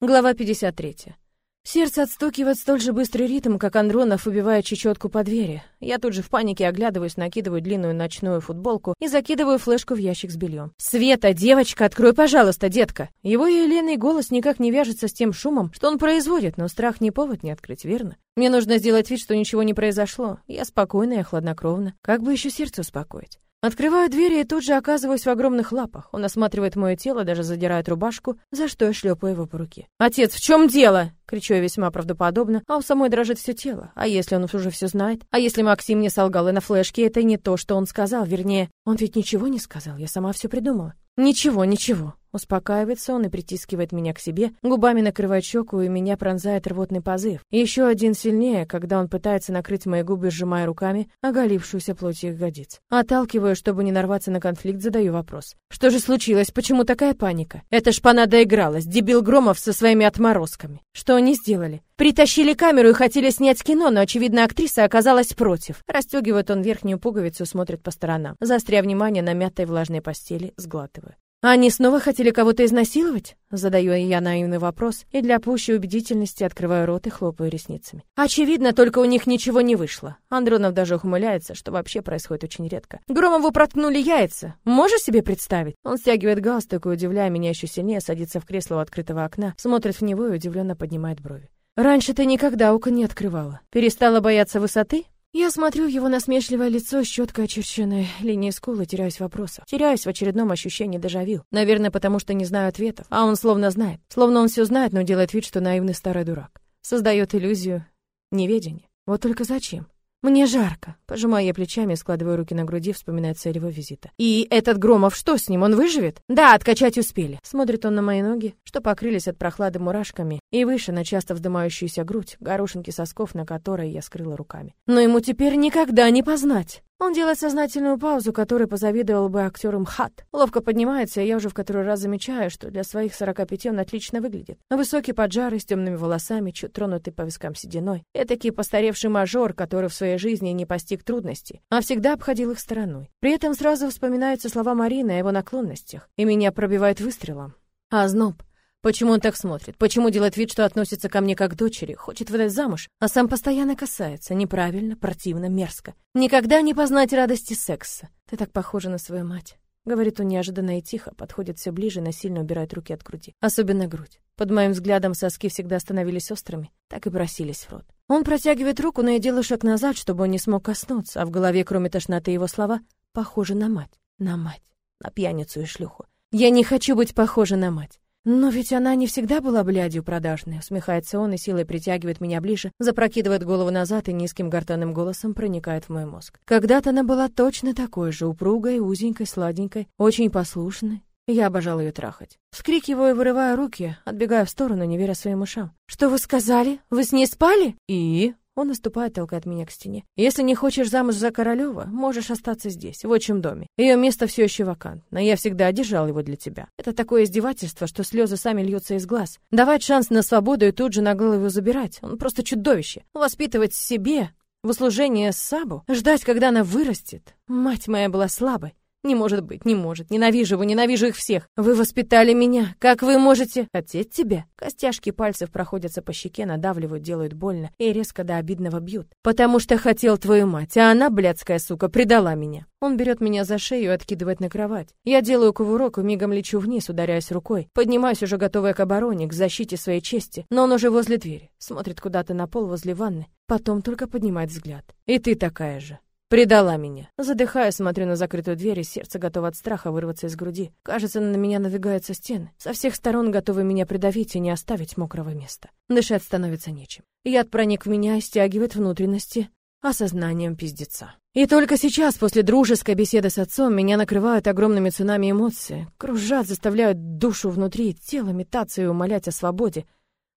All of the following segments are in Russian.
Глава 53. Сердце отстукивает столь же быстрый ритм, как Андронов убивает чечетку по двери. Я тут же в панике оглядываюсь, накидываю длинную ночную футболку и закидываю флешку в ящик с бельем. «Света, девочка, открой, пожалуйста, детка!» Его еленый голос никак не вяжется с тем шумом, что он производит, но страх не повод не открыть, верно? Мне нужно сделать вид, что ничего не произошло. Я спокойна и хладнокровна. Как бы еще сердце успокоить? Открываю двери и тут же оказываюсь в огромных лапах. Он осматривает мое тело, даже задирает рубашку, за что я шлепаю его по руке. «Отец, в чем дело?» Кричу я весьма правдоподобно, а у самой дрожит все тело. А если он уже все знает? А если Максим не солгал и на флешке, это не то, что он сказал, вернее, он ведь ничего не сказал, я сама все придумала. Ничего, ничего. Успокаивается он и притискивает меня к себе, губами накрывает щеку, и меня пронзает рвотный позыв. Еще один сильнее, когда он пытается накрыть мои губы, сжимая руками оголившуюся плоть ягодиц. Отталкиваю, чтобы не нарваться на конфликт, задаю вопрос. Что же случилось? Почему такая паника? Это шпана доигралась, дебил Громов со своими отморозками. Что они сделали? Притащили камеру и хотели снять кино, но, очевидно, актриса оказалась против. Расстегивает он верхнюю пуговицу, смотрит по сторонам. Заостряя внимание на мятой влажной постели, сглатываю. «Они снова хотели кого-то изнасиловать?» Задаю я наивный вопрос и для пущей убедительности открываю рот и хлопаю ресницами. Очевидно, только у них ничего не вышло. Андронов даже ухмыляется, что вообще происходит очень редко. Громову проткнули яйца. Можешь себе представить? Он стягивает галстук и, удивляя меня еще сильнее, садится в кресло у открытого окна, смотрит в него и удивленно поднимает брови. «Раньше ты никогда окон не открывала. Перестала бояться высоты?» Я смотрю в его насмешливое лицо с четко очерченной линией скулы, теряюсь в вопросах. Теряюсь в очередном ощущении дежавю. Наверное, потому что не знаю ответов. А он словно знает. Словно он все знает, но делает вид, что наивный старый дурак. Создает иллюзию неведения. Вот только зачем? Мне жарко. Пожимаю я плечами, складываю руки на груди, вспоминая цель его визита. И этот Громов, что с ним, он выживет? Да, откачать успели. Смотрит он на мои ноги, что покрылись от прохлады мурашками, и выше на часто вздымающуюся грудь, горошинки сосков, на которые я скрыла руками. Но ему теперь никогда не познать. Он делает сознательную паузу, которой позавидовал бы актерам Хат. Ловко поднимается, и я уже в который раз замечаю, что для своих 45 он отлично выглядит. Высокий поджарый, с темными волосами, чуть тронутый по вискам сединой. Этакий постаревший мажор, который в своей жизни не постиг трудностей, а всегда обходил их стороной. При этом сразу вспоминаются слова Марины о его наклонностях, и меня пробивает выстрелом. А зноб. Почему он так смотрит? Почему делает вид, что относится ко мне как к дочери, хочет выдать замуж, а сам постоянно касается? Неправильно, противно, мерзко. Никогда не познать радости секса. Ты так похожа на свою мать. Говорит он неожиданно и тихо, подходит все ближе, насильно убирает руки от груди. Особенно грудь. Под моим взглядом соски всегда становились острыми, так и просились в рот. Он протягивает руку, но я делаю шаг назад, чтобы он не смог коснуться, а в голове, кроме тошноты его слова, похожи на мать. На мать. На пьяницу и шлюху. Я не хочу быть похожа на мать. Но ведь она не всегда была блядью продажной, усмехается он и силой притягивает меня ближе, запрокидывает голову назад и низким гортанным голосом проникает в мой мозг. Когда-то она была точно такой же, упругой, узенькой, сладенькой, очень послушной. Я обожал ее трахать. Вскрикиваю, вырывая руки, отбегая в сторону, не веря своим ушам. «Что вы сказали? Вы с ней спали?» «И?» Он наступает, толкает меня к стене. Если не хочешь замуж за Королева, можешь остаться здесь, в отчим доме. Ее место все еще вакантно. Я всегда держал его для тебя. Это такое издевательство, что слезы сами льются из глаз. Давать шанс на свободу и тут же нагло его забирать. Он просто чудовище. Воспитывать себе в услужение Сабу, ждать, когда она вырастет. Мать моя была слабой. Не может быть, не может. Ненавижу его, ненавижу их всех. Вы воспитали меня. Как вы можете хотеть тебя? Костяшки пальцев проходятся по щеке, надавливают, делают больно и резко до обидного бьют. Потому что хотел твою мать, а она, блядская сука, предала меня. Он берет меня за шею и откидывает на кровать. Я делаю кувырок и мигом лечу вниз, ударяясь рукой. Поднимаюсь уже готовая к обороне, к защите своей чести, но он уже возле двери. Смотрит куда-то на пол возле ванны, потом только поднимает взгляд. И ты такая же. Предала меня. Задыхаясь, смотрю на закрытую дверь, и сердце готово от страха вырваться из груди. Кажется, на меня надвигаются стены. Со всех сторон готовы меня придавить и не оставить мокрого места. Дышать становится нечем. Яд проник в меня и стягивает внутренности осознанием пиздеца. И только сейчас, после дружеской беседы с отцом, меня накрывают огромными цунами эмоций. Кружат, заставляют душу внутри, тело метаться и умолять о свободе.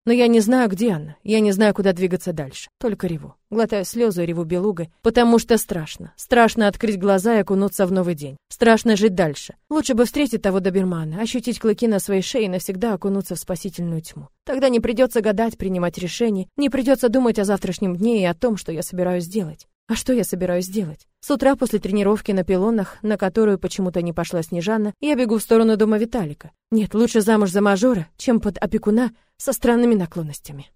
Но я не знаю, где она. Я не знаю, куда двигаться дальше. Только реву. Глотаю слезы реву белугой, потому что страшно. Страшно открыть глаза и окунуться в новый день. Страшно жить дальше. Лучше бы встретить того добермана, ощутить клыки на своей шее и навсегда окунуться в спасительную тьму. Тогда не придется гадать, принимать решения, не придется думать о завтрашнем дне и о том, что я собираюсь сделать. А что я собираюсь делать? С утра после тренировки на пилонах, на которую почему-то не пошла Снежана, я бегу в сторону дома Виталика. Нет, лучше замуж за мажора, чем под опекуна со странными наклонностями.